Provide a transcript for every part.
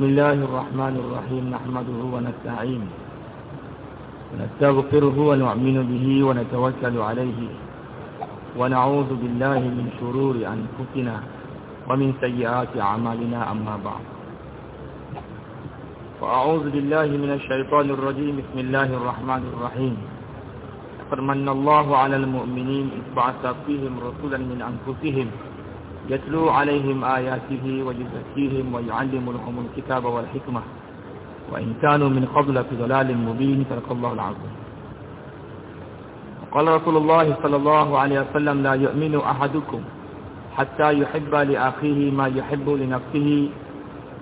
بسم الله الرحمن الرحيم نحمده ونستعين ونستغفره ونؤمن به ونتوكل عليه ونعوذ بالله من شرور أنفسنا ومن سيئات أعمالنا أما بعد. فأعوذ بالله من الشيطان الرجيم بسم الله الرحمن الرحيم. لقد من الله على المؤمنين إذ بعث فيهم رسولا من أنفسهم يتلو عليهم آياته ويزكيهم ويعلمهم الكتاب والحكمة. وإن كانوا من قبل في ضلال مبين صدق الله العظيم. وقال رسول الله صلى الله عليه وسلم لا يؤمن أحدكم حتى يحب لأخيه ما يحب لنفسه.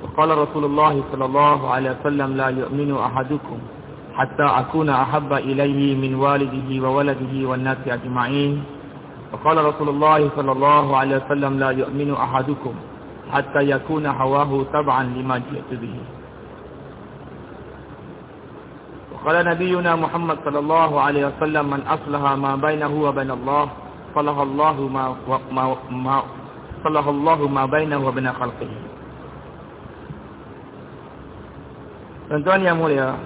وقال رسول الله صلى الله عليه وسلم لا يؤمن أحدكم حتى أكون أحب إليه من والده وولده والناس أجمعين. وقال رسول الله صلى الله عليه وسلم لا يؤمن أحدكم حتى يكون هواه تبعا لما جئت به. وقال نبينا محمد صلى الله عليه وسلم من أصلح ما بينه وبين الله صلح الله ما, ما, ما صلح الله ما بينه وبين خلقه. Tuan-tuan yang mulia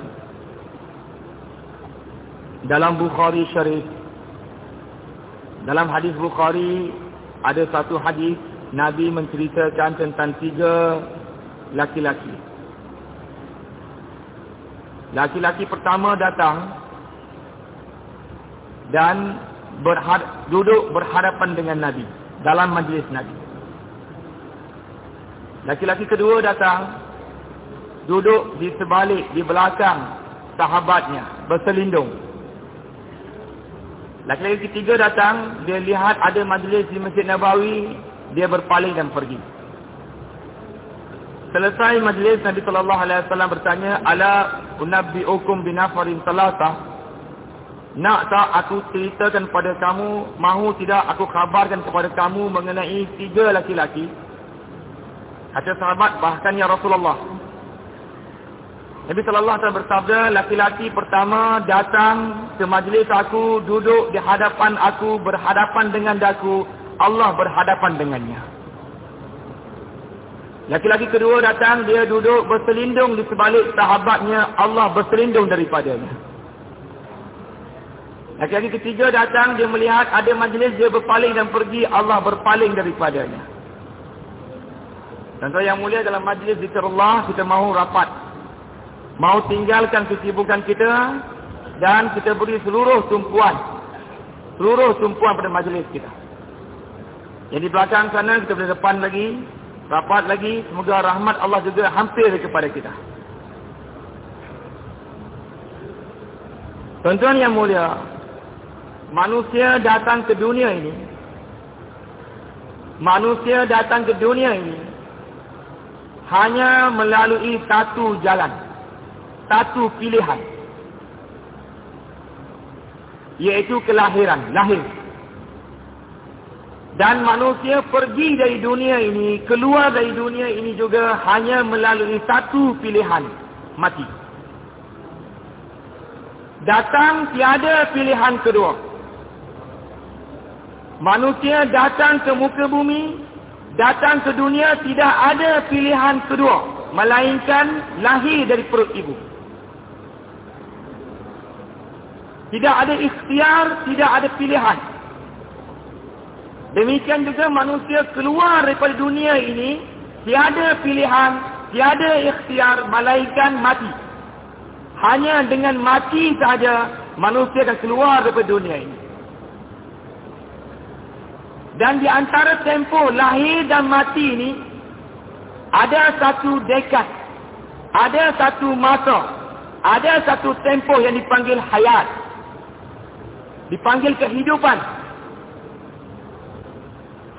Dalam Bukhari Syarif Dalam hadis Bukhari Ada satu hadis Nabi menceritakan tentang tiga Laki-laki Laki-laki pertama datang Dan berhad, Duduk berhadapan dengan Nabi Dalam majlis Nabi Laki-laki kedua datang duduk di sebalik, di belakang sahabatnya, berselindung. Laki-laki ketiga datang, dia lihat ada majlis di Masjid Nabawi, dia berpaling dan pergi. Selesai majlis Nabi sallallahu alaihi wasallam bertanya, "Ala unabbiukum binafarin salatah?" Nak tak aku ceritakan kepada kamu, mahu tidak aku kabarkan kepada kamu mengenai tiga laki-laki? Kata sahabat, bahkan ya Rasulullah, Nabi sallallahu alaihi bersabda, laki-laki pertama datang ke majlis aku, duduk di hadapan aku, berhadapan dengan daku, Allah berhadapan dengannya. Laki-laki kedua datang, dia duduk berselindung di sebalik sahabatnya, Allah berselindung daripadanya. Laki-laki ketiga datang, dia melihat ada majlis, dia berpaling dan pergi, Allah berpaling daripadanya. Dan yang mulia dalam majlis zikir Allah, kita mahu rapat mau tinggalkan kesibukan kita dan kita beri seluruh tumpuan seluruh tumpuan pada majlis kita. Yang di belakang sana kita boleh depan lagi rapat lagi. Semoga rahmat Allah juga hampir kepada kita. Tuan-tuan yang mulia manusia datang ke dunia ini manusia datang ke dunia ini hanya melalui satu jalan satu pilihan. Yaitu kelahiran lahir. Dan manusia pergi dari dunia ini keluar dari dunia ini juga hanya melalui satu pilihan mati. Datang tiada pilihan kedua. Manusia datang ke muka bumi datang ke dunia tidak ada pilihan kedua melainkan lahir dari perut ibu Tidak ada ikhtiar, tidak ada pilihan. Demikian juga manusia keluar daripada dunia ini, tiada pilihan, tiada ikhtiar, malaikan mati. Hanya dengan mati saja manusia akan keluar daripada dunia ini. Dan di antara tempoh lahir dan mati ini, ada satu dekad, ada satu masa, ada satu tempoh yang dipanggil hayat dipanggil kehidupan.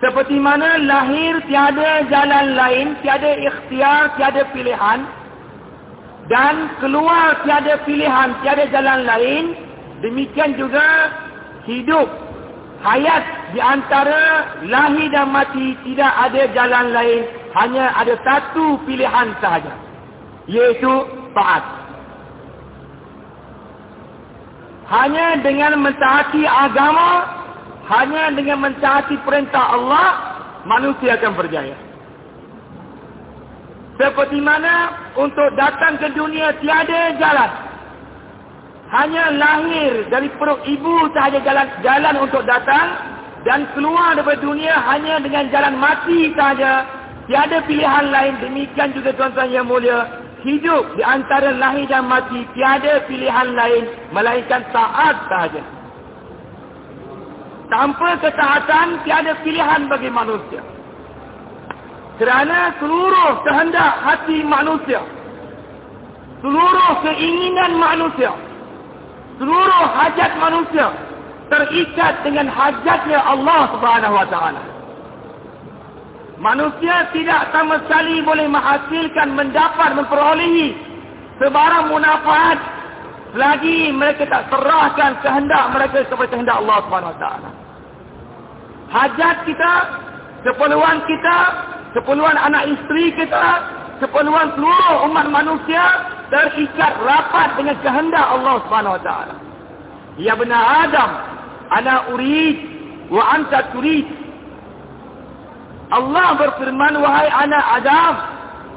Seperti mana lahir tiada jalan lain, tiada ikhtiar, tiada pilihan. Dan keluar tiada pilihan, tiada jalan lain. Demikian juga hidup, hayat di antara lahir dan mati tidak ada jalan lain. Hanya ada satu pilihan sahaja. Iaitu taat. Hanya dengan mentaati agama, hanya dengan mentaati perintah Allah, manusia akan berjaya. Seperti mana untuk datang ke dunia tiada jalan. Hanya lahir dari perut ibu sahaja jalan jalan untuk datang dan keluar dari dunia hanya dengan jalan mati sahaja. Tiada pilihan lain. Demikian juga tuan-tuan yang mulia. Hidup di antara lahir dan mati tiada pilihan lain melainkan taat sahaja. Tanpa ketaatan tiada pilihan bagi manusia. Kerana seluruh kehendak hati manusia, seluruh keinginan manusia, seluruh hajat manusia terikat dengan hajatnya Allah Subhanahu Wa Taala. Manusia tidak sama sekali boleh menghasilkan, mendapat, memperolehi sebarang munafaat selagi mereka tak serahkan kehendak mereka kepada kehendak Allah Taala. Hajat kita, keperluan kita, keperluan anak isteri kita, keperluan seluruh umat manusia terikat rapat dengan kehendak Allah taala. Ya benar Adam, ana urid wa anta turid. Allah berfirman wahai anak Adam,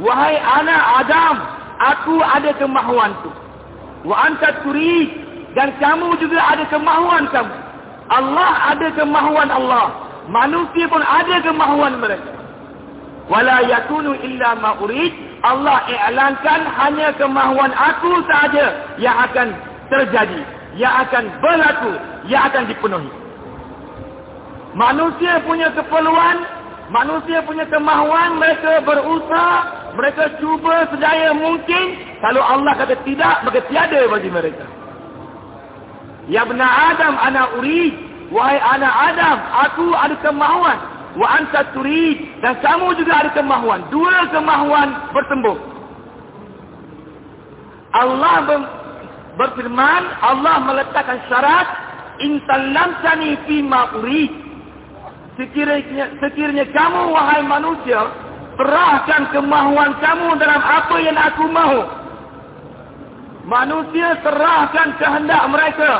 wahai anak Adam, aku ada kemahuan tu. Wa anta turid dan kamu juga ada kemahuan kamu. Allah ada kemahuan Allah. Manusia pun ada kemahuan mereka wala yakunu illa ma urid Allah i'lankan hanya kemahuan aku saja yang akan terjadi yang akan berlaku yang akan dipenuhi manusia punya keperluan manusia punya kemahuan mereka berusaha mereka cuba sedaya mungkin. Kalau Allah kata tidak maka tiada bagi mereka. Ya benar Adam anak urid. Wahai anak Adam aku ada kemahuan. Wa anta turid. Dan kamu juga ada kemahuan. Dua kemahuan bertembung. Allah berfirman Allah meletakkan syarat in sallamtani fi ma urid sekiranya sekiranya kamu wahai manusia serahkan kemahuan kamu dalam apa yang aku mahu. Manusia serahkan kehendak mereka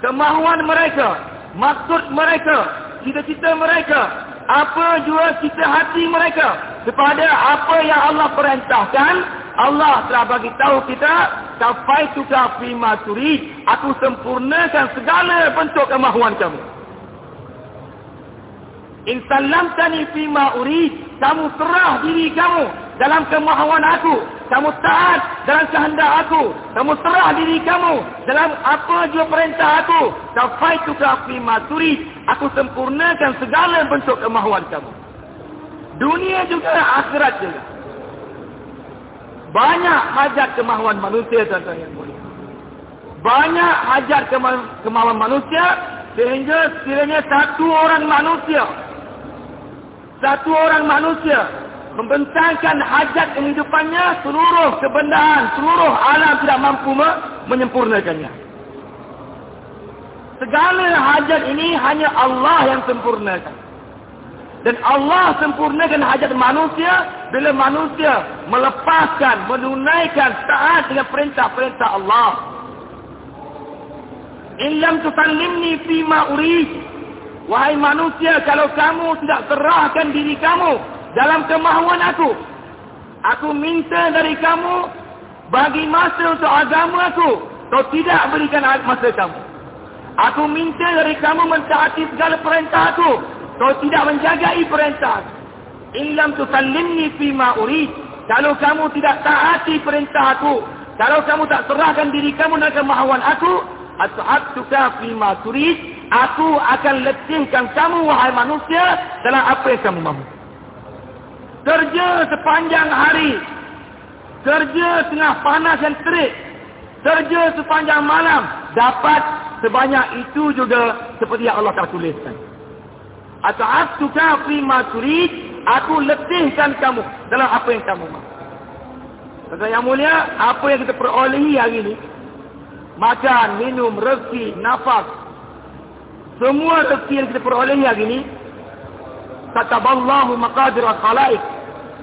kemahuan mereka maksud mereka cita-cita mereka apa jua kita hati mereka kepada apa yang Allah perintahkan. Allah telah bagi tahu kita sampai tukar fima turi aku sempurnakan segala bentuk kemahuan kamu in sallamtani fima urid kamu serah diri kamu dalam kemahuan aku kamu taat dalam kehendak aku kamu serah diri kamu dalam apa jua perintah aku sampai tukar fima turi Aku sempurnakan segala bentuk kemahuan kamu. Dunia juga, akhirat juga. Banyak hajat kemahuan manusia, tuan-tuan yang mulia. Banyak hajat kemahuan manusia, sehingga sekiranya satu orang manusia, satu orang manusia, membentangkan hajat kehidupannya, seluruh kebendaan, seluruh alam tidak mampu menyempurnakannya. Segala hajat ini hanya Allah yang sempurnakan. Dan Allah sempurnakan hajat manusia bila manusia melepaskan, menunaikan taat dengan perintah-perintah Allah. Illam tusallimni fima urid. Wahai manusia, kalau kamu tidak serahkan diri kamu dalam kemahuan aku. Aku minta dari kamu bagi masa untuk agama aku. Kau tidak berikan masa kamu. Aku minta dari kamu mentaati segala perintah aku. Kau tidak menjagai perintah aku. Illam tusallimni fima urid. Kalau kamu tidak taati perintah aku. Kalau kamu tak serahkan diri kamu dan kemahuan aku. Atu'abtuka fima turid. Aku akan letihkan kamu wahai manusia. Dalam apa yang kamu mahu. Kerja sepanjang hari. Kerja tengah panas dan terik. Kerja sepanjang malam. Dapat sebanyak itu juga seperti yang Allah telah tuliskan. Ata'atuka fi ma turid, aku letihkan kamu dalam apa yang kamu mahu. Tuan yang mulia, apa yang kita perolehi hari ini, makan, minum, rezeki, nafas, semua rezeki yang kita perolehi hari ini, kataballahu maqadir al-khalaik,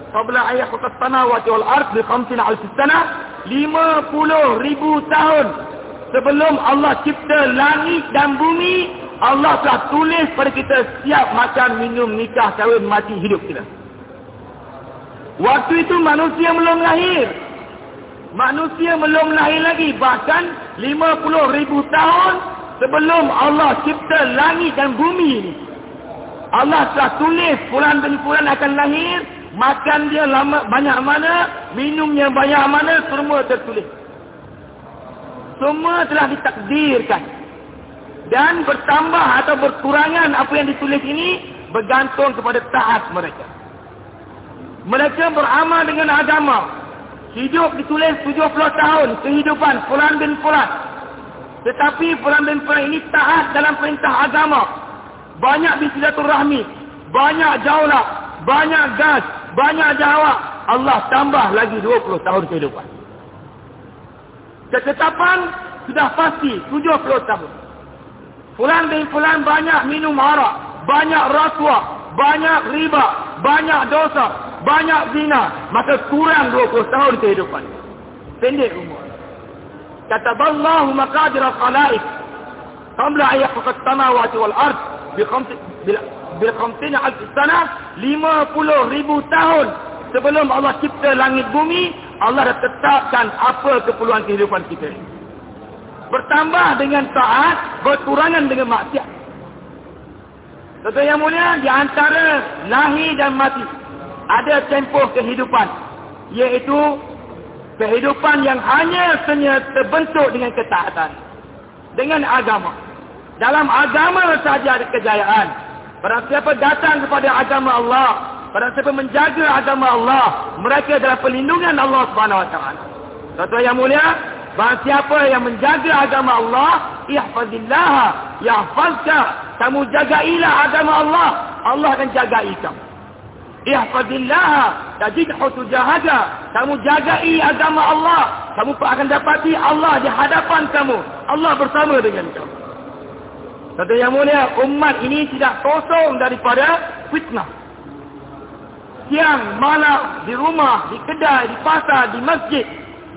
qabla ayah kutas tanah ard bi khamsina al-sana, 50 ribu tahun sebelum Allah cipta langit dan bumi Allah telah tulis pada kita siap makan, minum, nikah, kahwin, mati, hidup kita Waktu itu manusia belum lahir. Manusia belum lahir lagi. Bahkan 50 ribu tahun sebelum Allah cipta langit dan bumi ini. Allah telah tulis pulan bin pulan akan lahir. Makan dia lama, banyak mana. Minumnya banyak mana. Semua tertulis. Semua telah ditakdirkan. Dan bertambah atau berkurangan apa yang ditulis ini. Bergantung kepada taat mereka. Mereka beramal dengan agama. Hidup ditulis 70 tahun kehidupan Fulan bin Fulan. Tetapi Fulan ini taat dalam perintah agama. Banyak rahmi, Banyak jaulah. Banyak gas. Banyak jawab. Allah tambah lagi 20 tahun kehidupan. Ketetapan sudah pasti 70 tahun. Fulan bin Fulan banyak minum arak. Banyak rasuah. Banyak riba. Banyak dosa banyak zina, maka kurang 20 tahun kehidupan. Pendek umur. Al-khalaik. Qabla an yakhluqa as-samawati wal ard bi khamsi bil khamsina alf sana 50 ribu tahun sebelum Allah cipta langit bumi Allah dah tetapkan apa keperluan kehidupan kita bertambah dengan taat berkurangan dengan maksiat Tentu yang mulia di antara lahir dan mati ada tempoh kehidupan yaitu kehidupan yang hanya terbentuk dengan ketaatan. Dengan agama. Dalam agama saja ada kejayaan. Barang siapa datang kepada agama Allah barang siapa menjaga agama Allah mereka adalah perlindungan Allah Subhanahu wa taala. Tuan yang mulia barang siapa yang menjaga agama Allah ihfazillah yahfazka kamu jagailah agama Allah Allah akan jaga kamu ihfazillah tajidhu tujahada kamu jagai agama Allah kamu akan dapati Allah di hadapan kamu Allah bersama dengan kamu Kata yang mulia, umat ini tidak kosong daripada fitnah. Siang, malam, di rumah, di kedai, di pasar, di masjid.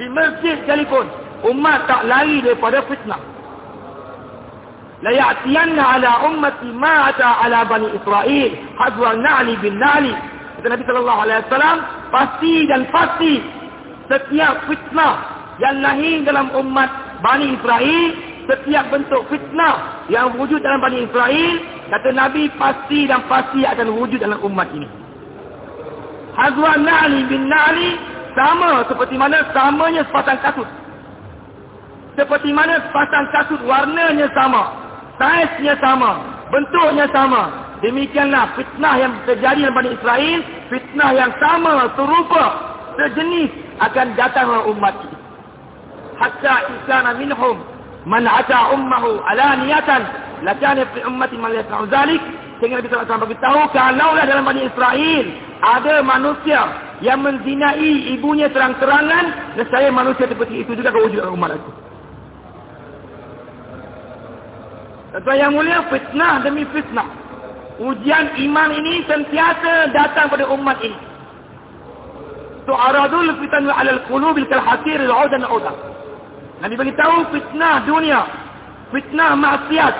Di masjid sekalipun. Umat tak lari daripada fitnah. La ya'tiyanna ala ummati ma'ata ala bani Israel. Hadwa na'li bin na'li kata Nabi sallallahu alaihi wasallam pasti dan pasti setiap fitnah yang lahir dalam umat Bani Israel setiap bentuk fitnah yang wujud dalam Bani Israel kata Nabi pasti dan pasti akan wujud dalam umat ini. Hazwan Na'li bin Na'li sama seperti mana samanya sepasang kasut seperti mana sepasang kasut warnanya sama saiznya sama bentuknya sama Demikianlah fitnah yang terjadi dalam Bani Israel. Fitnah yang sama, serupa, sejenis akan datang oleh umat ini. Hatta isana minhum man ata ummahu ala niyatan lakana fi ummati man yasna'u zalik sehingga Nabi SAW beritahu kalaulah dalam Bani Israel ada manusia yang menzinai ibunya terang-terangan nescaya manusia seperti itu juga akan wujud dalam umat itu. Tuan yang mulia fitnah demi fitnah ujian iman ini sentiasa datang pada umat ini. Tu'aradul fitanu alal qulubil kal hasir al-udan udan. Nabi beritahu fitnah dunia, fitnah maksiat,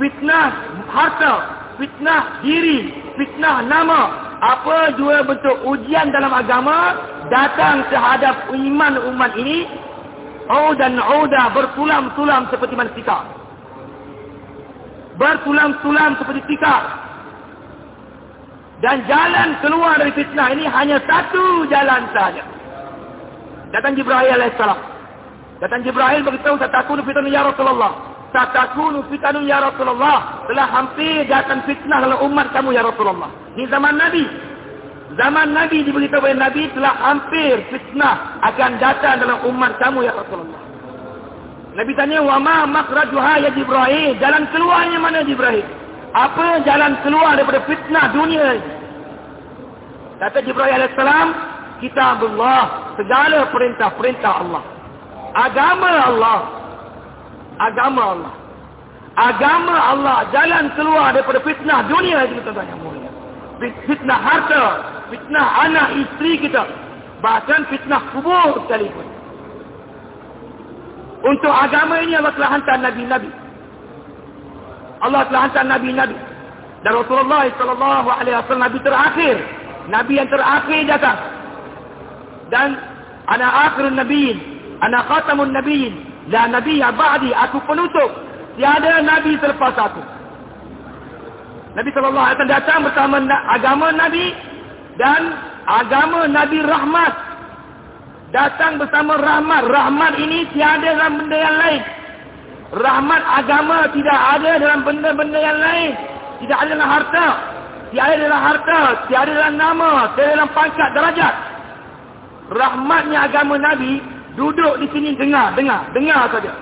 fitnah harta, fitnah diri, fitnah nama, apa dua bentuk ujian dalam agama datang terhadap iman umat ini udan udan bertulam-tulam seperti manusia. Bertulam-tulam seperti tikar dan jalan keluar dari fitnah ini hanya satu jalan saja. Datang Jibril AS. Datang Jibril beritahu, Tatakunu fitnah ya Rasulullah. Tatakunu fitnah ya Rasulullah. Telah hampir datang fitnah dalam umat kamu ya Rasulullah. Ini zaman Nabi. Zaman Nabi diberitahu oleh Nabi telah hampir fitnah akan datang dalam umat kamu ya Rasulullah. Nabi tanya, Wama makrajuha ya Jibril. Jalan keluarnya mana Jibril? Apa jalan keluar daripada fitnah dunia ini? Kata Jibril AS, Kitab Allah, segala perintah-perintah Allah. Agama Allah. Agama Allah. Agama Allah, jalan keluar daripada fitnah dunia ini. Kita tanya mulia. Fitnah harta, fitnah anak isteri kita. Bahkan fitnah kubur sekalipun. Untuk agama ini Allah telah hantar Nabi-Nabi. Allah telah hantar Nabi-Nabi. Dan Rasulullah SAW Nabi terakhir. Nabi yang terakhir datang. dan ana akhirun nabiyyin ana khatamun nabiyyin la nabiyya ba'di aku penutup tiada nabi selepas aku Nabi sallallahu alaihi wasallam datang bersama agama nabi dan agama nabi rahmat datang bersama rahmat rahmat ini tiada dalam benda yang lain rahmat agama tidak ada dalam benda-benda yang lain. Tidak ada dalam harta. Tiada dalam harta. Tiada dalam nama. Tiada dalam pangkat darajat. Rahmatnya agama nabi duduk di sini dengar dengar dengar saja.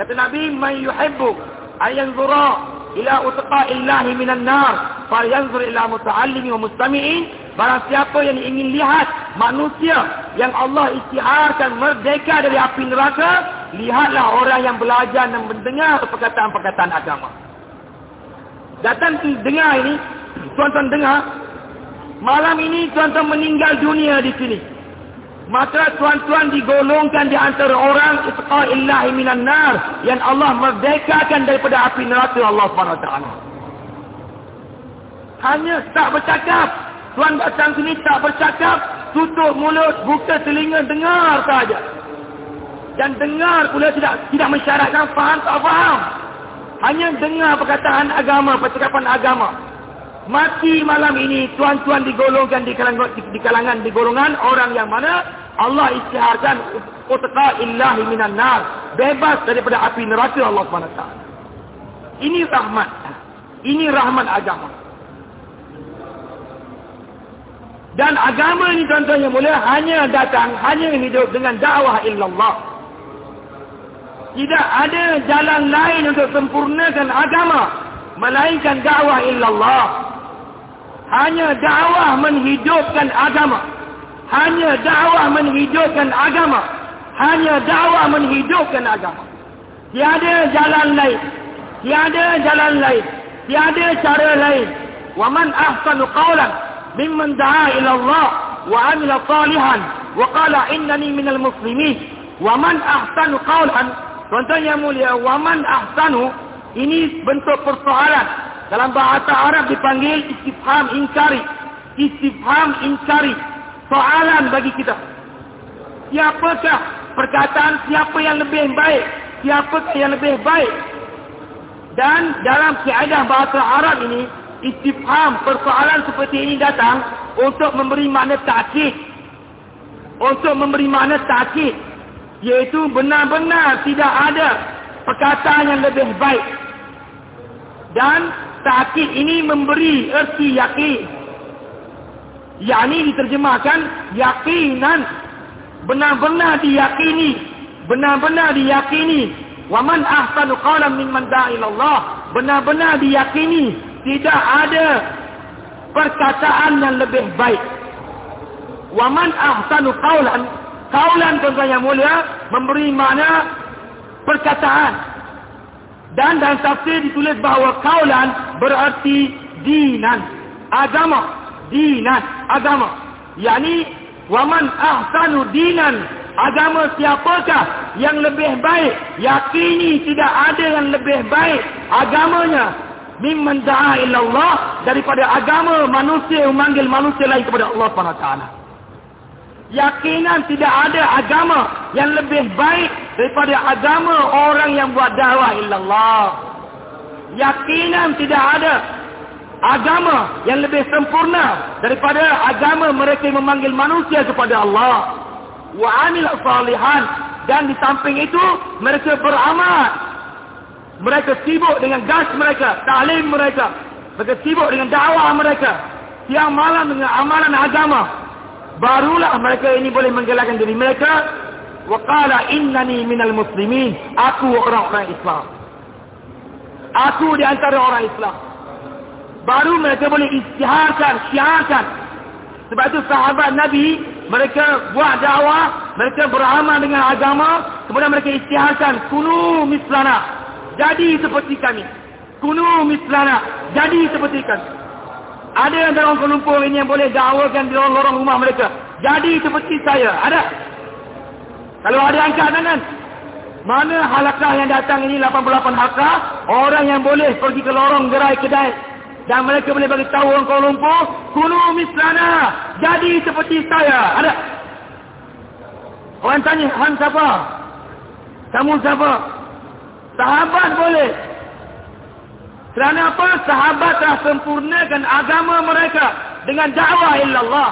Kata nabi may yuhibbu ayanzura ila utqa'illahi minan nar falyanzur ila muta'allimi wa mustami'in. Barang siapa yang ingin lihat manusia yang Allah istiharkan merdeka dari api neraka lihatlah orang yang belajar dan mendengar perkataan-perkataan agama. Datang dengar ini tuan-tuan dengar malam ini tuan-tuan meninggal dunia di sini. Maka tuan-tuan digolongkan di antara orang illahi minan nar yang Allah merdekakan daripada api neraka Allah SWT hanya tak bercakap. Tuan datang sini tak bercakap. Tutup mulut buka telinga dengar saja dan dengar pula tidak tidak mensyaratkan faham tak faham. Hanya dengar perkataan agama percakapan agama. Mati malam ini tuan-tuan digolongkan di kalangan, di, kalangan di golongan orang yang mana Allah isytiharkan utqa illahi minan nar bebas daripada api neraka Allah SWT. Ini rahmat. Ini rahmat agama. Dan agama ini tuan-tuan yang mulia hanya datang hanya hidup dengan dakwah illallah tidak ada jalan lain untuk sempurnakan agama melainkan dakwah illallah hanya dakwah menghidupkan agama. Hanya dakwah menghidupkan agama. Hanya dakwah menghidupkan agama. Tiada jalan lain. Tiada jalan lain. Tiada cara lain. Wa man ahsanu qawlan mimman da'a ila Allah wa amila salihan wa qala innani minal muslimin. Wa man ahsanu qawlan Tuan-tuan yang mulia, wa man ahsanu ini bentuk persoalan dalam bahasa Arab dipanggil istifham inkari. Istifham inkari. Soalan bagi kita. Siapakah perkataan siapa yang lebih baik? Siapakah yang lebih baik? Dan dalam keadaan bahasa Arab ini, istifham persoalan seperti ini datang untuk memberi makna ta'kid. Untuk memberi makna ta'kid. Iaitu benar-benar tidak ada perkataan yang lebih baik. Dan Ta'kid ini memberi erti yakin. Yang ini diterjemahkan yakinan. Benar-benar diyakini. Benar-benar diyakini. Waman ahsanu qawlan mimman da'ilallah. Benar-benar diyakini. Tidak ada perkataan yang lebih baik. Waman ahsanu qawlan. Qawlan tuan yang mulia. Memberi makna perkataan. Dan dalam tafsir ditulis bahawa kaulan berarti dinan. Agama. Dinan. Agama. Yani, waman ahsanu dinan. Agama siapakah yang lebih baik? Yakini tidak ada yang lebih baik. Agamanya. Mimman da'a illallah. Daripada agama manusia yang memanggil manusia lain kepada Allah SWT yakinan tidak ada agama yang lebih baik daripada agama orang yang buat dakwah illallah. Yakinan tidak ada agama yang lebih sempurna daripada agama mereka memanggil manusia kepada Allah. Wa amil salihan. Dan di samping itu mereka beramal. Mereka sibuk dengan gas mereka ta'lim mereka. Mereka sibuk dengan dakwah mereka. Siang malam dengan amalan agama barulah mereka ini boleh menggelarkan diri mereka. Waqala innani minal muslimin. Aku orang-orang Islam. Aku di antara orang Islam. Baru mereka boleh istiharkan syiarkan. Sebab itu sahabat Nabi mereka buat dakwah mereka beramal dengan agama kemudian mereka istiharkan kunu mislana. Jadi seperti kami. Kunu mislana. Jadi seperti kami ada yang dalam penumpung ini yang boleh dakwakan di lorong-lorong rumah mereka. Jadi seperti saya. Ada? Kalau ada angkat tangan. Mana halakah yang datang ini 88 halakah. Orang yang boleh pergi ke lorong gerai kedai. Dan mereka boleh bagi tahu orang Kuala Lumpur. Kunu mislana. Jadi seperti saya. Ada? Orang tanya, hang siapa? Kamu siapa? Sahabat boleh. Kerana apa? Sahabat telah sempurnakan agama mereka dengan dakwah illallah.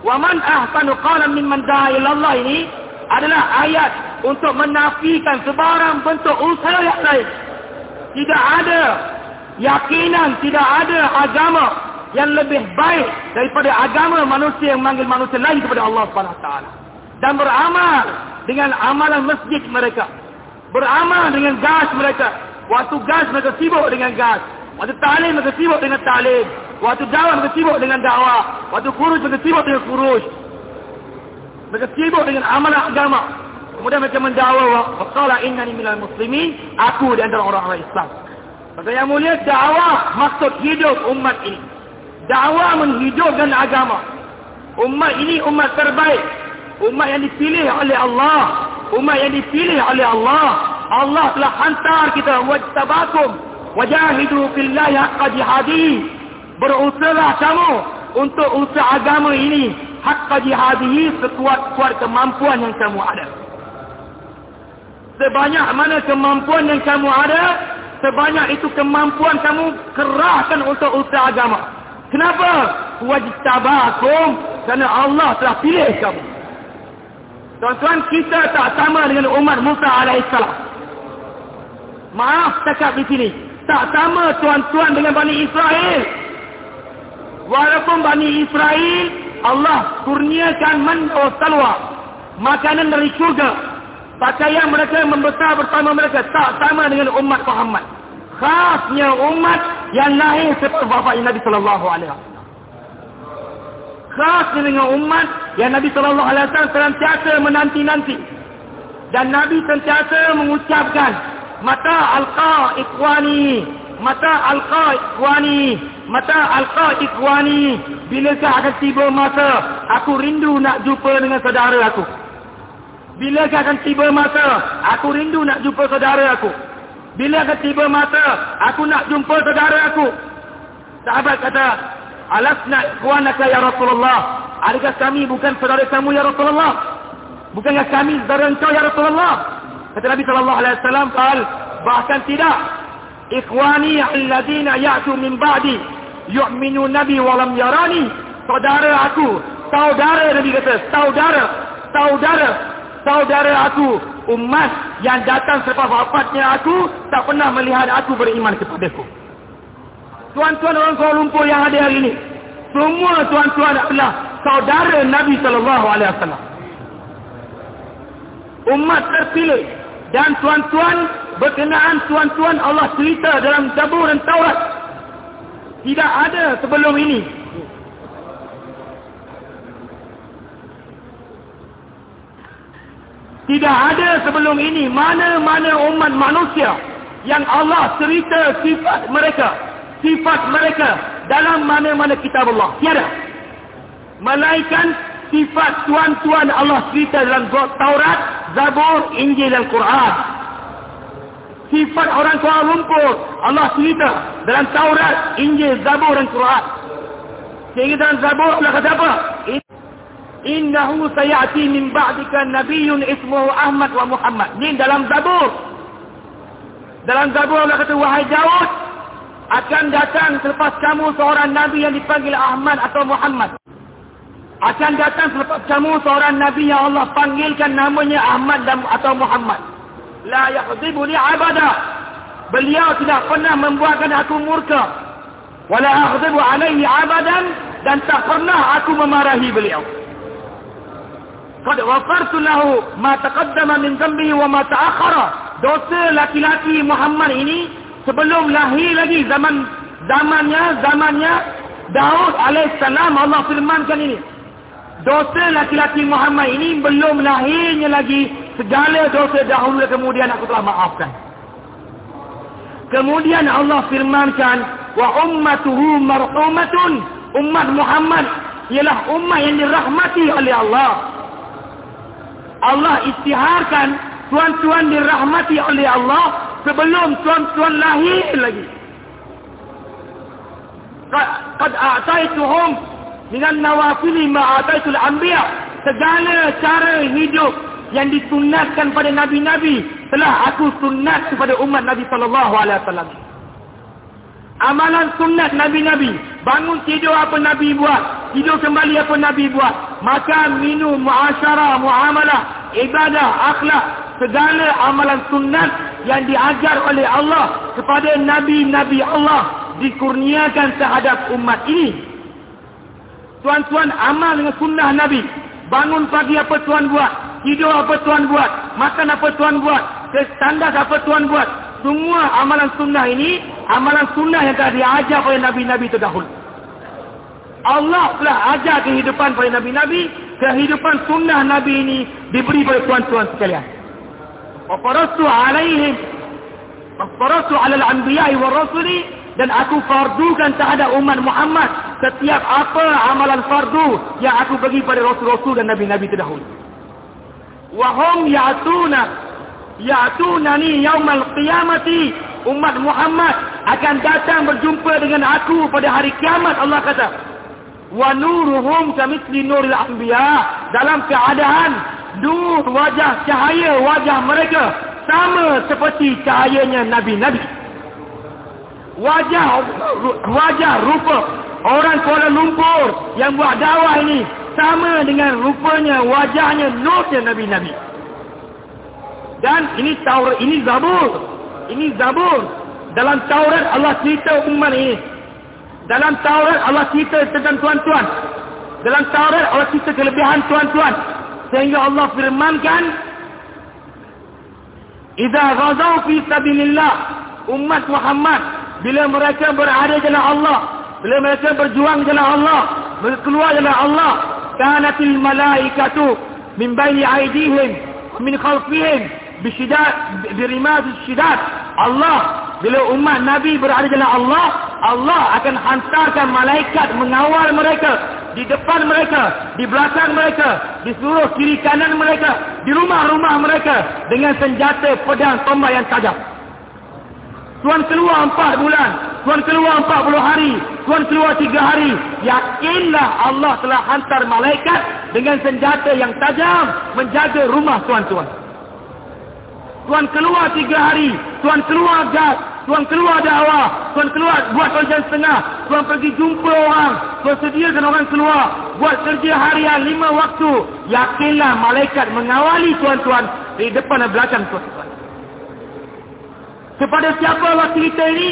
Wa man ahsanu qalan mimman da'a illallah ini adalah ayat untuk menafikan sebarang bentuk usaha yang lain. Tidak ada yakinan, tidak ada agama yang lebih baik daripada agama manusia yang memanggil manusia lain kepada Allah SWT. Dan beramal dengan amalan masjid mereka. Beramal dengan gas mereka. Waktu gas mereka sibuk dengan gas. Waktu ta'lim mereka sibuk dengan ta'lim. Waktu dakwah mereka sibuk dengan dakwah. Waktu kurus mereka sibuk dengan kurus. Mereka sibuk dengan amalan agama. Kemudian mereka mendakwa waqala innani minal muslimin, aku di antara orang-orang Islam. Kata yang mulia dakwah maksud hidup umat ini. Dakwah menghidupkan agama. Umat ini umat terbaik. Umat yang dipilih oleh Allah. Umat yang dipilih oleh Allah. Allah telah hantar kita wajtabakum wajahidu fillahi haqqa jihadi. Berusaha kamu untuk usaha agama ini haqqa jihadihi sekuat-kuat kemampuan yang kamu ada. Sebanyak mana kemampuan yang kamu ada, sebanyak itu kemampuan kamu kerahkan untuk usaha agama. Kenapa? Wajtabakum kerana Allah telah pilih kamu. Tuan-tuan, kita tak sama dengan umat Musa alaihissalam. Maaf cakap di sini. Tak sama tuan-tuan dengan Bani Israel. Walaupun Bani Israel, Allah kurniakan man salwa. Makanan dari syurga. Pakaian mereka membesar bersama mereka. Tak sama dengan umat Muhammad. Khasnya umat yang lahir seperti bapa Nabi Sallallahu Alaihi Wasallam. Khasnya dengan umat yang Nabi Sallallahu Alaihi Wasallam sentiasa menanti-nanti. Dan Nabi sentiasa mengucapkan, Mata alqa ikhwani, Mata alqa ikhwani, Mata alqa ikhwani. Bilakah akan tiba masa aku rindu nak jumpa dengan saudara aku. Bilakah akan tiba masa aku rindu nak jumpa saudara aku. Bila akan tiba masa aku nak jumpa saudara aku. Sahabat kata, Alasna ikhwanaka ya Rasulullah. Adakah kami bukan saudara kamu ya Rasulullah? Bukankah kami saudara engkau ya Rasulullah? Kata Nabi sallallahu alaihi wasallam, bahkan tidak. Ikhwani alladhina ya'tu min ba'di yu'minu nabi wa lam yarani. Saudara aku, saudara Nabi kata, saudara, saudara, saudara aku, umat yang datang selepas wafatnya aku tak pernah melihat aku beriman kepadaku. Tuan-tuan orang Kuala Lumpur yang ada hari ini, semua tuan-tuan adalah saudara Nabi sallallahu alaihi wasallam. Umat terpilih dan tuan-tuan berkenaan tuan-tuan Allah cerita dalam Zabur dan Taurat. Tidak ada sebelum ini Tidak ada sebelum ini mana-mana umat manusia yang Allah cerita sifat mereka, sifat mereka dalam mana-mana kitab Allah. Tiada. Malaikat sifat tuan-tuan Allah cerita dalam Taurat, Zabur, Injil dan Quran. Sifat orang Kuala Lumpur Allah cerita dalam Taurat, Injil, Zabur dan Quran. Sehingga dalam Zabur Allah kata apa? Innahu sayati min ba'dika nabiyyun ismuhu Ahmad wa Muhammad. Ini dalam Zabur. Dalam Zabur Allah kata, Wahai Daud, akan datang selepas kamu seorang Nabi yang dipanggil Ahmad atau Muhammad. Akan datang selepas kamu seorang Nabi yang Allah panggilkan namanya Ahmad atau Muhammad. La yakhzibu li abada. Beliau tidak pernah membuatkan aku murka. Wala akhzibu alaihi abadan. Dan tak pernah aku memarahi beliau. Qad ghafartu lahu ma taqaddama min dhanbihi wa ma ta'akhkhara. Dosa laki-laki Muhammad ini sebelum lahir lagi zaman zamannya zamannya Daud alaihissalam Allah firmankan ini. Dosa laki-laki Muhammad ini belum lahirnya lagi segala dosa dahulu kemudian aku telah maafkan. Kemudian Allah firmankan wa ummatuhu marhumatun umat Muhammad ialah umat yang dirahmati oleh Allah Allah istiharkan tuan-tuan dirahmati oleh Allah sebelum tuan-tuan lahir lagi. Qad a'taituhum minan nawafili ma a'taitul anbiya. segala cara hidup yang disunatkan pada nabi-nabi telah aku sunat kepada umat Nabi sallallahu alaihi wasallam. Amalan sunat nabi-nabi, bangun tidur apa nabi buat, tidur kembali apa nabi buat, makan, minum, muasyarah, muamalah, ibadah, akhlak, segala amalan sunat yang diajar oleh Allah kepada nabi-nabi Allah dikurniakan terhadap umat ini. Tuan-tuan amal dengan sunnah nabi. Bangun pagi apa tuan buat, tidur apa tuan buat, makan apa tuan buat, standar apa tuan buat. Semua amalan sunnah ini, amalan sunnah yang telah diajar oleh nabi-nabi terdahulu. Allah telah ajar kehidupan pada nabi-nabi, kehidupan sunnah nabi ini diberi pada tuan-tuan sekalian. وفرضت عليهم alal anbiya'i wa rasuli. dan aku fardukan terhadap umat Muhammad setiap apa amalan fardu yang aku bagi pada rasul-rasul dan nabi-nabi terdahulu. Wa ya'atuna. ya'tuna ya'tunani yaumal qiyamati umat Muhammad akan datang berjumpa dengan aku pada hari kiamat Allah kata. Wa nuruhum kamithli nuril anbiya dalam keadaan nur wajah cahaya wajah mereka sama seperti cahayanya nabi-nabi. Wajah wajah rupa orang Kuala Lumpur yang buat dakwah ini sama dengan rupanya wajahnya nurnya nabi-nabi. Dan ini Taurat ini Zabur. Ini Zabur. Dalam Taurat Allah cerita umat ini. Dalam Taurat Allah cerita tentang tuan-tuan. Dalam Taurat Allah cerita kelebihan tuan-tuan sehingga Allah firmankan Iza ghazau fi sabilillah umat Muhammad bila mereka berada jalan Allah bila mereka berjuang jalan Allah berkeluar jalan Allah kanatil malaikatu min baini aydihim min khalfihim bisyidat birimaz syidat Allah bila umat Nabi berada jalan Allah Allah akan hantarkan malaikat mengawal mereka di depan mereka, di belakang mereka, di seluruh kiri kanan mereka, di rumah-rumah mereka dengan senjata pedang tombak yang tajam. Tuan keluar empat bulan, Tuan keluar empat puluh hari, Tuan keluar tiga hari, yakinlah Allah telah hantar malaikat dengan senjata yang tajam menjaga rumah tuan-tuan. Tuan keluar tiga hari, Tuan keluar gas, Tuan keluar dakwah, Tuan keluar buat kerja setengah, Tuan pergi jumpa orang, Tuan sediakan orang keluar, buat kerja harian lima waktu. Yakinlah malaikat mengawali tuan-tuan di depan dan belakang tuan-tuan. Kepada siapa Allah cerita ini?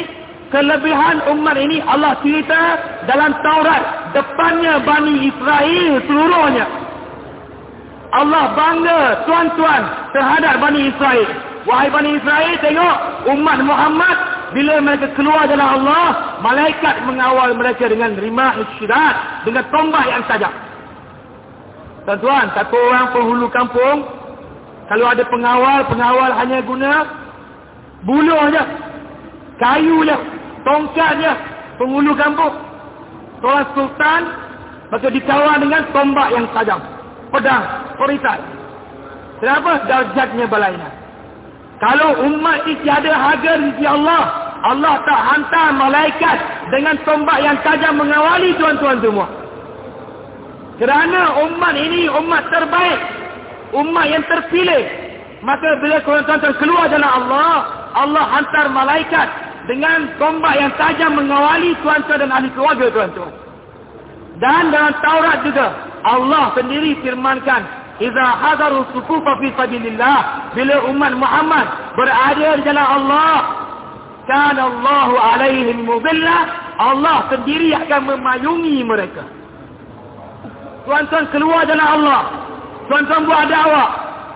Kelebihan umat ini Allah cerita dalam Taurat. Depannya Bani Israel seluruhnya. Allah bangga tuan-tuan terhadap Bani Israel. Wahai Bani Israel, tengok umat Muhammad bila mereka keluar jalan Allah, malaikat mengawal mereka dengan rimah syirat, dengan tombak yang tajam. Tuan-tuan, satu orang penghulu kampung, kalau ada pengawal, pengawal hanya guna buluh saja, kayu saja, tongkat saja, penghulu kampung. Seorang sultan, maka dikawal dengan tombak yang tajam. Pedang, perisai. Kenapa? Darjatnya berlainan. Kalau umat ini tiada harga sisi Allah, Allah tak hantar malaikat dengan tombak yang tajam mengawali tuan-tuan semua. Kerana umat ini umat terbaik, umat yang terpilih. Maka bila tuan-tuan keluar dalam Allah, Allah hantar malaikat dengan tombak yang tajam mengawali tuan-tuan dan ahli keluarga tuan-tuan. Dan dalam Taurat juga, Allah sendiri firmankan, Iza hadaru sukufa fi sabilillah bila umat Muhammad berada di jalan Allah kan Allah alaihim mudillah Allah sendiri akan memayungi mereka. Tuan-tuan keluar jalan Allah tuan-tuan buat dakwah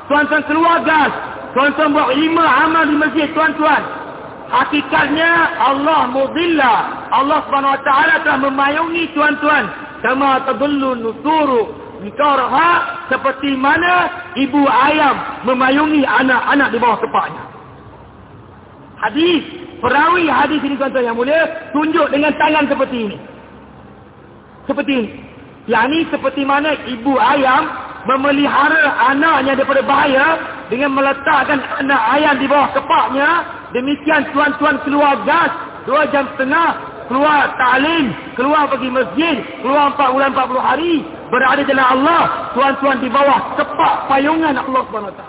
tuan-tuan keluar gas tuan-tuan buat lima amal di masjid tuan-tuan. Hakikatnya Allah mudillah Allah ta'ala telah memayungi tuan-tuan kama tadullu nusuru Mikarha seperti mana ibu ayam memayungi anak-anak di bawah tepaknya. Hadis, perawi hadis ini tuan-tuan yang mulia, tunjuk dengan tangan seperti ini. Seperti ini. Yang ini seperti mana ibu ayam memelihara anaknya daripada bahaya dengan meletakkan anak ayam di bawah tepaknya. Demikian tuan-tuan keluar gas, dua jam setengah, keluar ta'lim, keluar pergi masjid, keluar 4 bulan 40 hari, berada dalam Allah, tuan-tuan di bawah tepat payungan Allah SWT.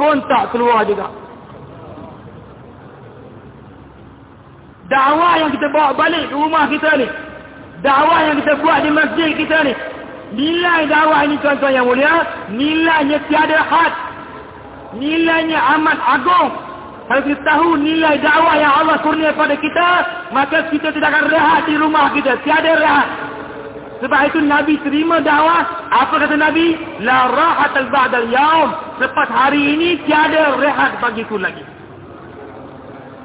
Pun tak keluar juga. Dakwah yang kita bawa balik ke rumah kita ni. Dakwah yang kita buat di masjid kita ni. Nilai dakwah ini tuan-tuan yang mulia. Nilainya tiada had. Nilainya amat agung. Kalau kita tahu nilai dakwah yang Allah kurnia pada kita. Maka kita tidak akan rehat di rumah kita. Tiada rehat. Sebab itu Nabi terima dakwah. Apa kata Nabi? La rahat al-ba'dal yaum. Lepas hari ini tiada rehat bagiku lagi.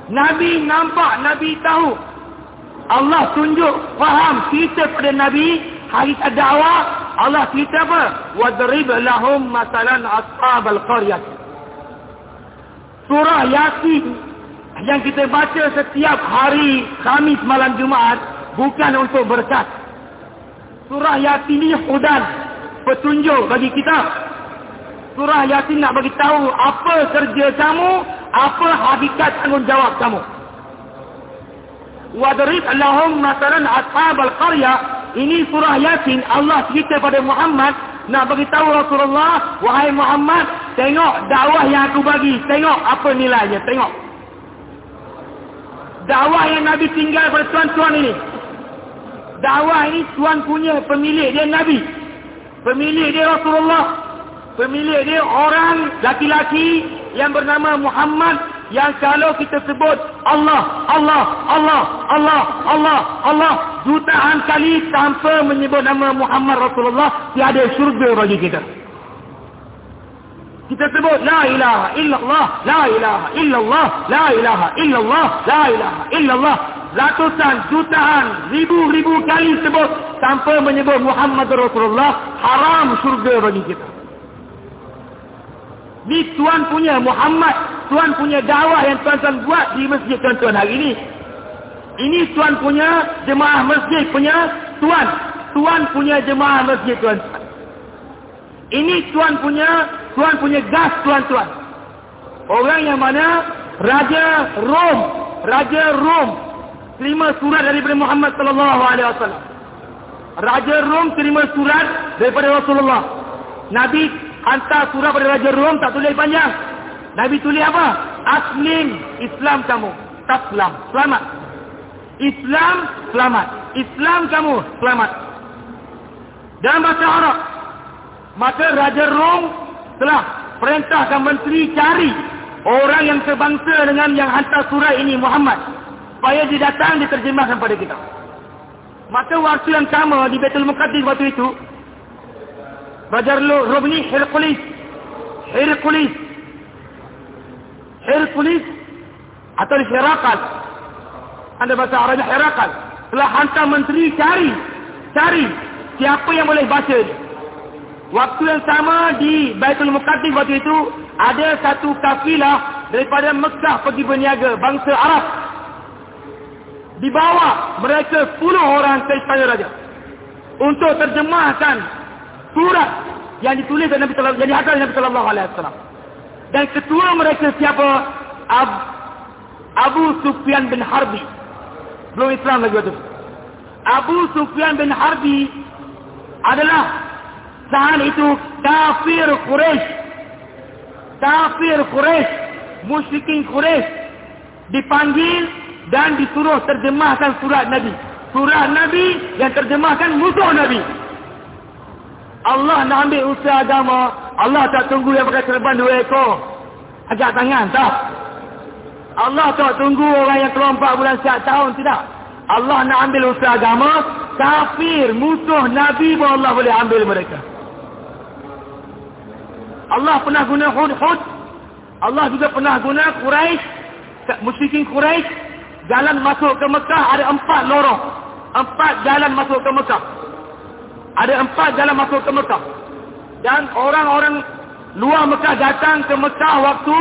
Nabi nampak, Nabi tahu. Allah tunjuk, faham kita pada Nabi, hari dakwah, Allah kita apa? Wadrib lahum masalan ashab al-qaryat. Surah Yasin yang kita baca setiap hari Khamis malam Jumaat bukan untuk berkat. Surah Yasin ini hudan, petunjuk bagi kita. Surah Yasin nak bagi tahu apa kerja kamu, apa hakikat tanggungjawab kamu. Wadrib lahum masalan ashab al-qarya. Ini surah Yasin Allah cerita pada Muhammad nak bagi tahu Rasulullah, wahai Muhammad, tengok dakwah yang aku bagi, tengok apa nilainya, tengok. Dakwah yang Nabi tinggal pada tuan-tuan ini. Dakwah ini tuan punya pemilik dia Nabi. Pemilik dia Rasulullah pemilik dia orang laki-laki yang bernama Muhammad yang kalau kita sebut Allah, Allah, Allah, Allah, Allah, Allah jutaan kali tanpa menyebut nama Muhammad Rasulullah tiada syurga bagi kita. Kita sebut la ilaha illallah, la ilaha illallah, la ilaha illallah, la ilaha illallah. Ratusan, jutaan, ribu-ribu kali sebut tanpa menyebut Muhammad Rasulullah haram syurga bagi kita. Ni tuan punya Muhammad, tuan punya dakwah yang tuan-tuan buat di masjid tuan-tuan hari ini. Ini tuan punya jemaah masjid punya tuan. Tuan punya jemaah masjid tuan-tuan. Ini tuan punya, tuan punya gas tuan-tuan. Orang yang mana Raja Rom, Raja Rom terima surat daripada Muhammad sallallahu alaihi wasallam. Raja Rom terima surat daripada Rasulullah. Nabi hantar surah pada Raja Rom tak tulis panjang. Nabi tulis apa? Aslim Islam kamu. Taslam. Selamat. Islam selamat. Islam kamu selamat. Dalam bahasa Arab. Maka Raja Rom telah perintahkan menteri cari orang yang sebangsa dengan yang hantar surah ini Muhammad. Supaya dia datang diterjemahkan pada kita. Maka waktu yang sama di Betul Muqaddis waktu itu Raja Rom ni Hercules. Hercules. Hercules atau Herakal. Anda bahasa Arabnya Herakal. Telah hantar menteri cari. Cari. Siapa yang boleh baca ni. Waktu yang sama di Baitul Muqaddis waktu itu. Ada satu kafilah daripada Mekah pergi berniaga. Bangsa Arab. Dibawa mereka 10 orang ke istana raja. Untuk terjemahkan surat yang ditulis oleh Nabi sallallahu yang dihafal Nabi sallallahu alaihi wasallam. Dan ketua mereka siapa? Ab, Abu Sufyan bin Harbi. Belum Islam lagi waktu Abu Sufyan bin Harbi adalah saat itu kafir Quraisy. Kafir Quraisy, musyrikin Quraisy dipanggil dan disuruh terjemahkan surat Nabi. Surat Nabi yang terjemahkan musuh Nabi. Allah nak ambil usaha agama, Allah tak tunggu yang pakai serban dua ekor. Agak tangan, tak? Allah tak tunggu orang yang empat bulan siap tahun, tidak. Allah nak ambil usaha agama, kafir, musuh Nabi pun Allah boleh ambil mereka. Allah pernah guna Hud-Hud. Allah juga pernah guna Quraisy, musyrikin Quraisy, jalan masuk ke Mekah ada empat lorong. Empat jalan masuk ke Mekah. Ada empat jalan masuk ke Mekah. Dan orang-orang luar Mekah datang ke Mekah waktu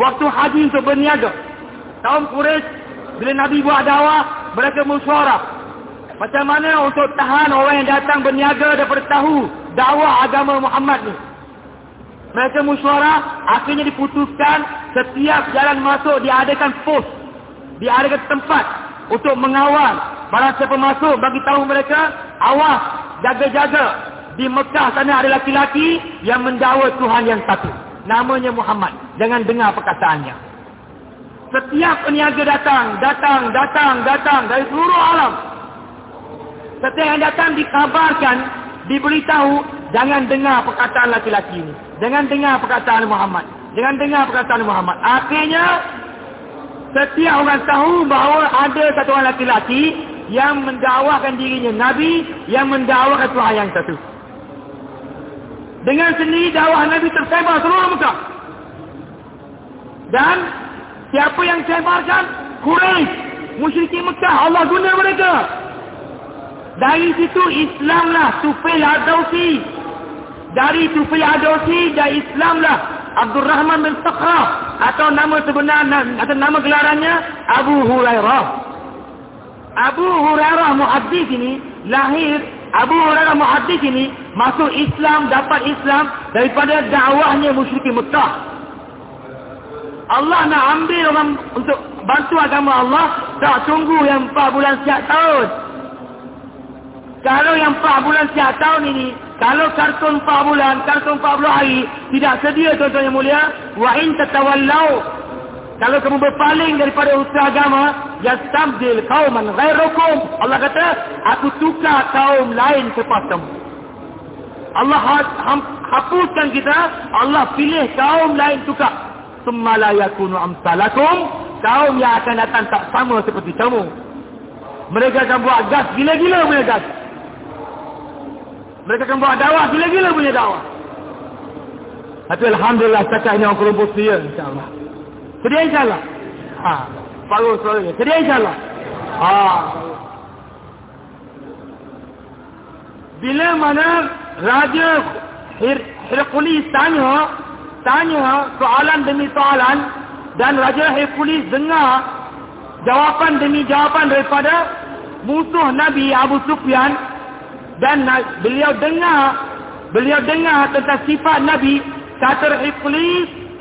waktu haji untuk berniaga. Tahun Quraisy bila Nabi buat dakwah, mereka musyawarah. Macam mana untuk tahan orang yang datang berniaga daripada tahu dakwah agama Muhammad ni. Mereka musyawarah, akhirnya diputuskan setiap jalan masuk diadakan pos. Diadakan tempat untuk mengawal barang siapa masuk bagi tahu mereka awas jaga-jaga di Mekah sana ada laki-laki yang mendakwa Tuhan yang satu. Namanya Muhammad. Jangan dengar perkataannya. Setiap peniaga datang, datang, datang, datang dari seluruh alam. Setiap yang datang dikabarkan, diberitahu, jangan dengar perkataan laki-laki ini. Jangan dengar perkataan Muhammad. Jangan dengar perkataan Muhammad. Akhirnya, setiap orang tahu bahawa ada satu orang laki-laki yang mendakwakan dirinya Nabi, yang mendakwakan Tuhan yang satu. Dengan sendiri dakwah Nabi tersebar seluruh Mekah. Dan siapa yang sebarkan? Quraisy, musyrikin Mekah. Allah guna mereka. Dari situ Islamlah Tufail Ad-Dawsi. Dari Tufail Ad-Dawsi dari Islamlah Abdul Rahman bin Sakhrah atau nama sebenar atau nama gelarannya Abu Hurairah. Abu Hurairah muhaddis ini lahir Abu Hurairah Muhaddis ini masuk Islam, dapat Islam daripada dakwahnya musyrikin Mekah. Allah nak ambil orang untuk bantu agama Allah, tak tunggu yang 4 bulan siap tahun. Kalau yang 4 bulan siap tahun ini, kalau kartun 4 bulan, kartun 40 hari, tidak sedia tuan-tuan yang mulia, wa in tatawallau kalau kamu berpaling daripada usaha agama, yastamdil kauman ghairukum. Allah kata, aku tukar kaum lain selepas kamu. Allah hapuskan kita, Allah pilih kaum lain tukar. Semmala yakunu amsalakum, kaum yang akan datang tak sama seperti kamu. Mereka akan buat gas gila-gila punya gas. Mereka akan buat dakwah gila-gila punya dakwah. Tapi Alhamdulillah ini orang kelompok setia insyaAllah. Sedia insyaAllah. Ha. Baru suaranya. Sedia insyaAllah. Ha. Bila mana Raja Hir Hercules tanya, tanya soalan demi soalan, dan Raja Hercules dengar jawapan demi jawapan daripada musuh Nabi Abu Sufyan, dan beliau dengar, beliau dengar tentang sifat Nabi, kata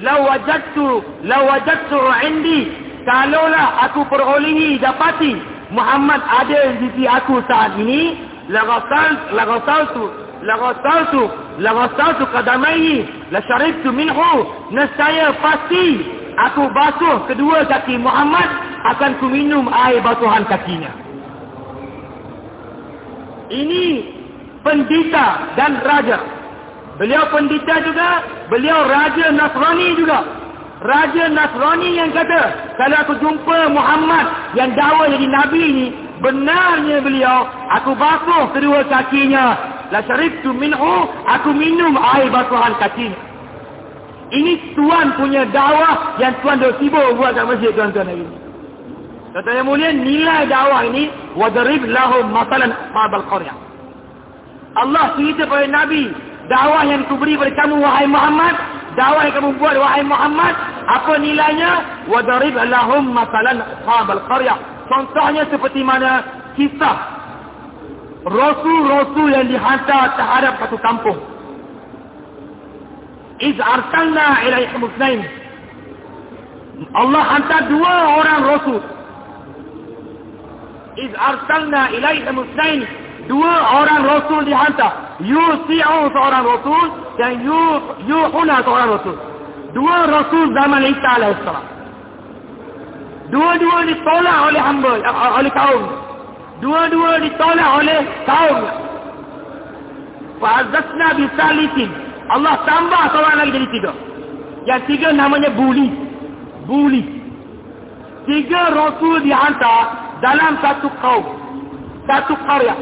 wajadtu, lau wajadtu indi. Kalaulah aku perolehi, dapati Muhammad ada di sisi aku saat ini, lagasal, lagasaltu, lagasaltu, lagasaltu kadamaihi, la syaribtu minhu. Nescaya pasti aku basuh kedua kaki Muhammad akan ku minum air basuhan kakinya. Ini pendita dan raja Beliau pendeta juga, beliau Raja Nasrani juga. Raja Nasrani yang kata, kalau aku jumpa Muhammad yang dawa jadi Nabi ini, benarnya beliau, aku basuh kedua kakinya. La syariftu minhu, aku minum air basuhan kakinya. Ini tuan punya dakwah yang tuan dah sibuk buat kat masjid tuan-tuan hari ini. Kata yang mulia, nilai dakwah ini, wadarib lahum masalan ma'abal qaryah. Allah cerita pada Nabi, dakwah yang aku beri kepada kamu wahai Muhammad dakwah yang kamu buat wahai Muhammad apa nilainya? Wadarib lahum masalan ashabal qaryah. Contohnya seperti mana? Kisah rasul-rasul yang dihantar terhadap satu kampung. Iz arsalna ilaihim musnain Allah hantar dua orang rasul iz arsalna ilaihim musnain dua orang rasul dihantar. yusi'u seorang rasul dan yuhuna seorang rasul. dua rasul zaman Isa alaihissalam. dua-dua ditolak oleh hamba oleh kaum. dua-dua ditolak oleh kaum. fa'azasna bisalisin Allah tambah seorang lagi jadi tiga. Yang tiga namanya buli. Buli. Tiga rasul dihantar dalam satu kaum satu karya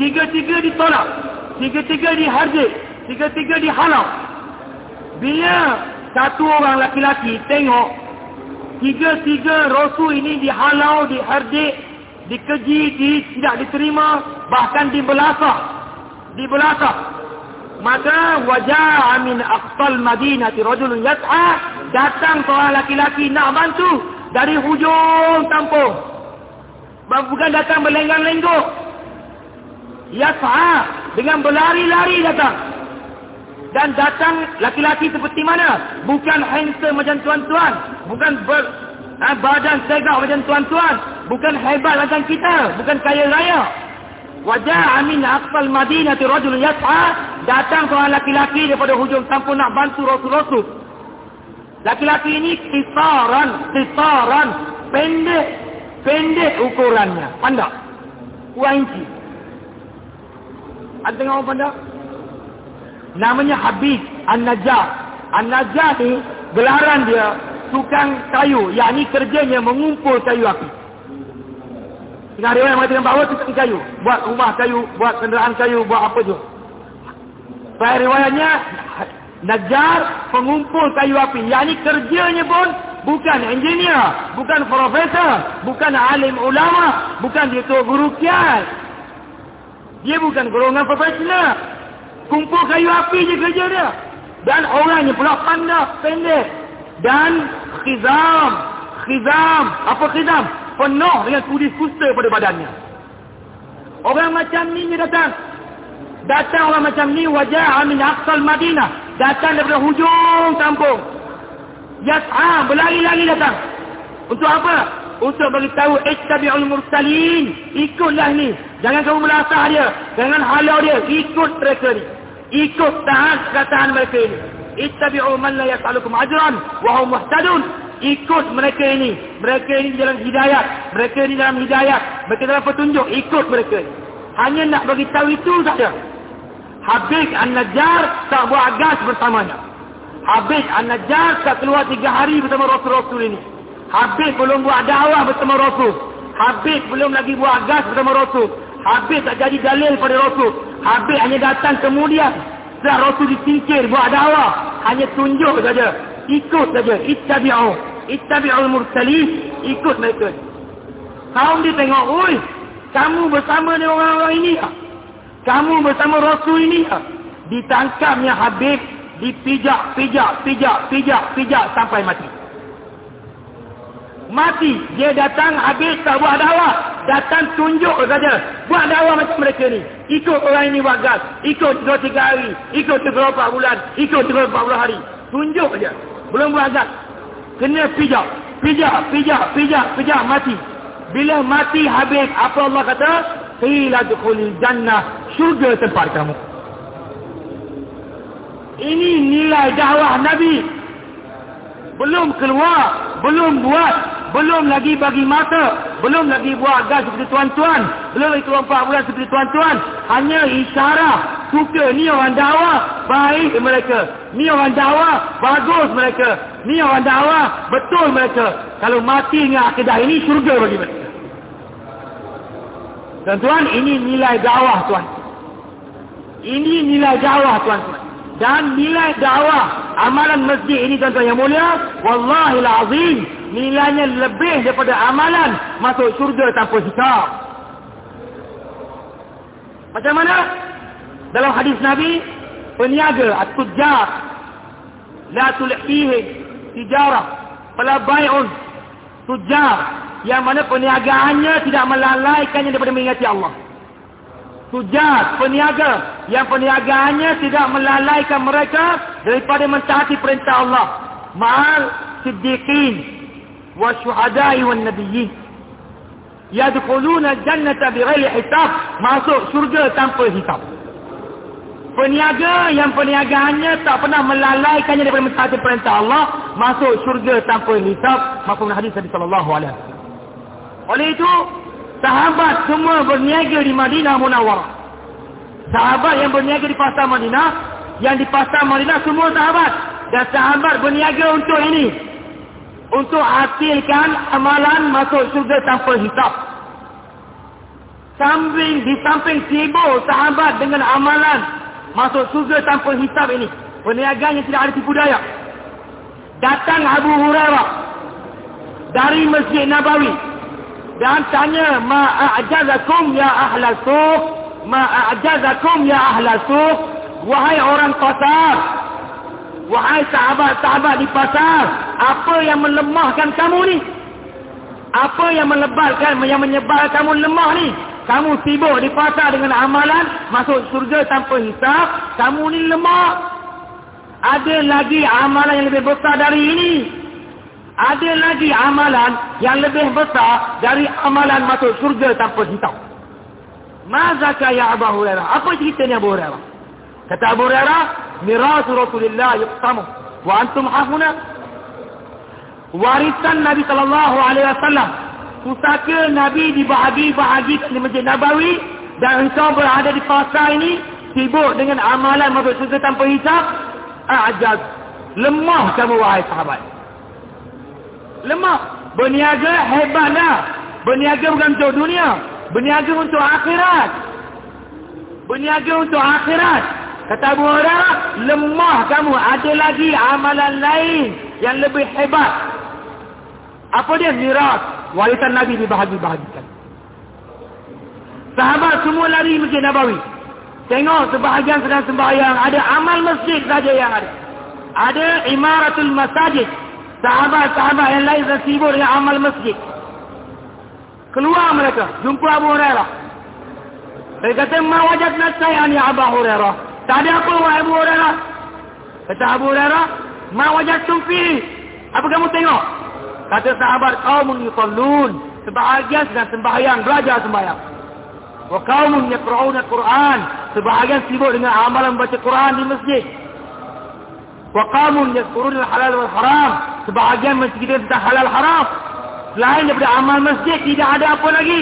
tiga-tiga ditolak, tiga-tiga dihardik, tiga-tiga dihalau. Bila satu orang laki-laki tengok tiga-tiga rasul ini dihalau, dihardik, dikeji, di, tidak diterima, bahkan dibelasah, dibelasah. Maka wajah amin aqsal madinati rajulun yas'a datang seorang laki-laki nak bantu dari hujung kampung. Bukan datang berlenggang-lenggok, yas'a dengan berlari-lari datang. Dan datang laki-laki seperti mana? Bukan handsome macam tuan-tuan. Bukan ber, ha, badan segak macam tuan-tuan. Bukan hebat macam kita. Bukan kaya raya. Wajah amin aqsal Madinah tu rajul yas'a datang seorang laki-laki daripada hujung kampung nak bantu Rasul-Rasul. Laki-laki ini kisaran, kisaran, pendek, pendek ukurannya, pandak. Dua inci. Ada tengok orang pandak? Namanya Habib An-Najjar. An-Najjar ni gelaran dia tukang kayu, yakni kerjanya mengumpul kayu api. Tengah riwayat mengatakan bahawa tukang kayu. Buat rumah kayu, buat kenderaan kayu, buat apa tu. Pada riwayatnya, Najar pengumpul kayu api. Yang ini kerjanya pun bukan engineer, bukan profesor, bukan alim ulama, bukan dia tu guru kias. Dia bukan golongan profesional. Kumpul kayu api je kerja dia. Dan orangnya pula pandai, pendek. Dan khizam. Khizam. Apa khizam? penuh dengan kudis kusta pada badannya. Orang macam ni dia datang. Datang orang macam ni wajah amin aqsal Madinah. Datang daripada hujung kampung. Yas'a berlari-lari datang. Untuk apa? Untuk bagi tahu ittabi'ul mursalin. Ikutlah ni. Jangan kamu melasah dia. Jangan halau dia. Ikut mereka ni. Ikut tahan kataan mereka ini. Ittabi'u man la yas'alukum ajran wa hum muhtadun ikut mereka ini. Mereka ini dalam hidayat. Mereka ini dalam hidayat. Mereka dalam petunjuk. Ikut mereka ini. Hanya nak bagi tahu itu saja. Habib An-Najjar tak buat gas bersamanya. Habib An-Najjar tak keluar tiga hari bersama Rasul-Rasul ini. Habib belum buat dakwah bersama Rasul. Habib belum lagi buat gas bersama Rasul. Habib tak jadi dalil pada Rasul. Habib hanya datang kemudian. Setelah Rasul disingkir buat dakwah. Hanya tunjuk saja. Ikut saja. Ittabi'u ittabi'ul mursalin ikut mereka kaum dia tengok oi kamu bersama dengan orang-orang ini kamu bersama rasul ini ya? ditangkapnya habib dipijak pijak pijak pijak pijak sampai mati. Mati. Dia datang habis tak buat dakwah. Datang tunjuk saja. Buat dakwah macam mereka ni. Ikut orang ini buat gas. Ikut 2-3 hari. Ikut 3-4 bulan. Ikut 3-4 hari. Tunjuk saja. Belum buat gas. Kena pijak. Pijak pijak pijak pijak mati. Bila mati habis apa Allah kata? Qila dukhulil jannah. Syurga tempat kamu ini nilai dakwah nabi. Belum keluar belum buat belum lagi bagi mata belum lagi buat gas seperti tuan-tuan. Belum lagi keluar 4 bulan seperti tuan-tuan. Hanya isyarat suka ni orang dakwah baik mereka. Ni orang dakwah bagus mereka. Ni orang dakwah betul mereka. Kalau mati dengan akidah ini syurga bagi mereka. Tuan-tuan ini nilai dakwah tuan ini nilai dakwah tuan-tuan dan nilai dakwah amalan masjid ini tuan-tuan yang mulia wallahil azim nilainya lebih daripada amalan masuk syurga tanpa hisab. Macam mana? Dalam hadis Nabi peniaga at-tujjar la tulhihi tijarah fala bai'un tujjar yang mana perniagaannya tidak melalaikannya daripada mengingati Allah tujjar peniaga. Yang perniagaannya tidak melalaikan mereka daripada mentaati perintah Allah. Ma'al siddiqin wa syuhada'i wa nabiyyin. Yadkhuluna jannata bighairi hisab. Masuk syurga tanpa hisab. Peniaga yang perniagaannya tak pernah melalaikannya daripada mentaati perintah Allah masuk syurga tanpa hisab. Maupun hadis Nabi sallallahu alaihi wasallam. Oleh itu, sahabat semua berniaga di Madinah Munawwarah. Sahabat yang berniaga di pasar Madinah, yang di pasar Madinah semua sahabat dan sahabat berniaga untuk ini. Untuk hasilkan amalan masuk syurga tanpa hisab. Samping di samping sibuk sahabat dengan amalan masuk surga tanpa hisab ini. Perniagaan yang tidak ada tipu daya. Datang Abu Hurairah dari Masjid Nabawi dan tanya ma'ajazakum ya ahlal suq ma'ajazakum ya ahlal suq wahai orang pasar wahai sahabat-sahabat di pasar apa yang melemahkan kamu ni apa yang melebalkan yang menyebabkan kamu lemah ni kamu sibuk di pasar dengan amalan, masuk surga tanpa hisap, kamu ni lemah. Ada lagi amalan yang lebih besar dari ini. Ada lagi amalan yang lebih besar dari amalan masuk surga tanpa hisap. Mazaka ya Abu Hurairah? Apa ceritanya Abu Hurairah? Kata Abu Hurairah, mirasu Rasulullah yuqtamu wa antum hafuna. Warisan Nabi sallallahu alaihi wasallam. Pusaka Nabi dibahagi-bahagi di Masjid Nabawi dan engkau berada di pasar ini sibuk dengan amalan masuk syurga tanpa hisap. Ajaz. Lemah kamu wahai sahabat. Lemah. Berniaga hebatlah. Berniaga bukan untuk dunia. Berniaga untuk akhirat. Berniaga untuk akhirat. Kata Abu Hurairah, lemah kamu. Ada lagi amalan lain yang lebih hebat. Apa dia? Miras. Warisan Nabi dibahagi-bahagikan. Sahabat semua lari Masjid Nabawi. Tengok sebahagian sedang sembahyang. Ada amal masjid saja yang ada. Ada imaratul masajid. Sahabat-sahabat yang lain sedang sibuk dengan amal masjid. Keluar mereka. Jumpa Abu Hurairah. Mereka kata, Ma wajat nasayani Abu Hurairah. Tak ada apa wahai Abu Hurairah. Kata Abu Hurairah, "Ma wajadtum fi?" Apa kamu tengok? Kata sahabat, "Qaumun yusallun." Sebahagian sedang sembahyang, belajar sembahyang. Wa qaumun yaqra'una Al-Quran. Sebahagian sibuk dengan amalan baca Quran di masjid. Wa qaumun yadhkuruna al-halal wal haram. Sebahagian menceritakan tentang halal haram. Selain daripada amal masjid tidak ada apa lagi.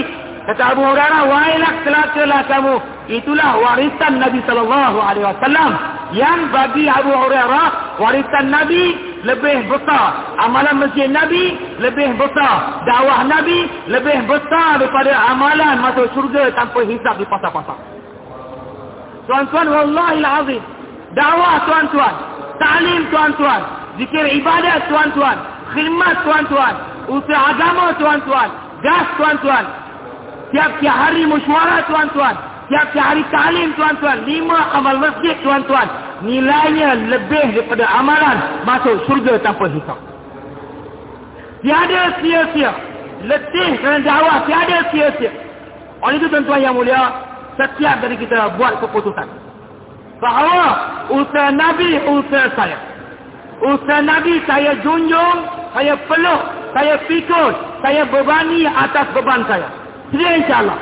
Kata Abu Hurairah, "Wailah celaka kamu." Itulah warisan Nabi sallallahu alaihi wasallam yang bagi Abu Hurairah warisan Nabi lebih besar. Amalan masjid Nabi lebih besar. Dakwah Nabi lebih besar daripada amalan masuk syurga tanpa hisap di pasar-pasar. Tuan-tuan, wallahi azim. Dakwah tuan-tuan. Ta'lim tuan-tuan. Zikir ibadat tuan-tuan. Khidmat tuan-tuan. Usaha agama tuan-tuan. Gas tuan-tuan. Tiap-tiap hari mesyuarat tuan-tuan. Tiap-tiap hari ta'lim tuan-tuan. Lima amal masjid tuan-tuan. Nilainya lebih daripada amalan masuk surga tanpa hisap. Tiada sia-sia. Letih kerana dakwah. Tiada sia-sia. Oleh itu tuan-tuan yang mulia. Setiap dari kita buat keputusan. Bahawa usaha Nabi, usaha saya. Usaha Nabi saya junjung, saya peluk, saya pikul, saya bebani atas beban saya. Sedia insyaAllah.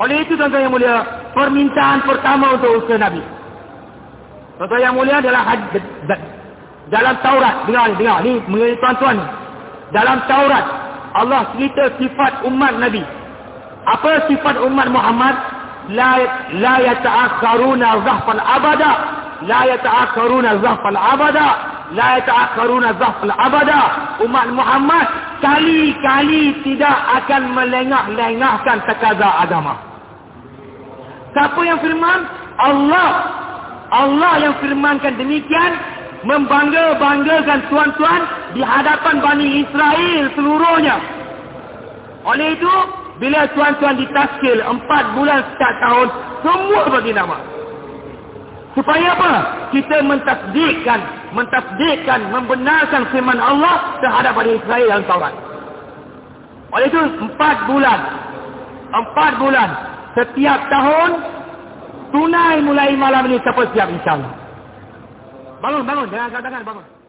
Oleh itu tuan-tuan yang mulia, permintaan pertama untuk usaha Nabi. Tuan-tuan yang mulia adalah dalam Taurat. Dengar dengar ni mengenai tuan-tuan. Dalam Taurat, Allah cerita sifat umat Nabi. Apa sifat umat Muhammad? La la yata'akharuna zahfan abada. La yata'akharuna zahfan abada. La yata'akharuna zahfan abada. Umat Muhammad kali-kali tidak akan melengah-lengahkan tekaza agama. Siapa yang firman? Allah. Allah yang firmankan demikian. Membangga-banggakan tuan-tuan di hadapan Bani Israel seluruhnya. Oleh itu, bila tuan-tuan ditaskil empat bulan setiap tahun, semua bagi nama. Supaya apa? Kita mentasdikkan, mentasdikkan, membenarkan firman Allah terhadap Bani Israel dan Taurat. Oleh itu, empat bulan. Empat bulan setiap tahun tunai mulai malam ini siapa siap insyaAllah. Bangun, bangun. Jangan angkat tangan, bangun.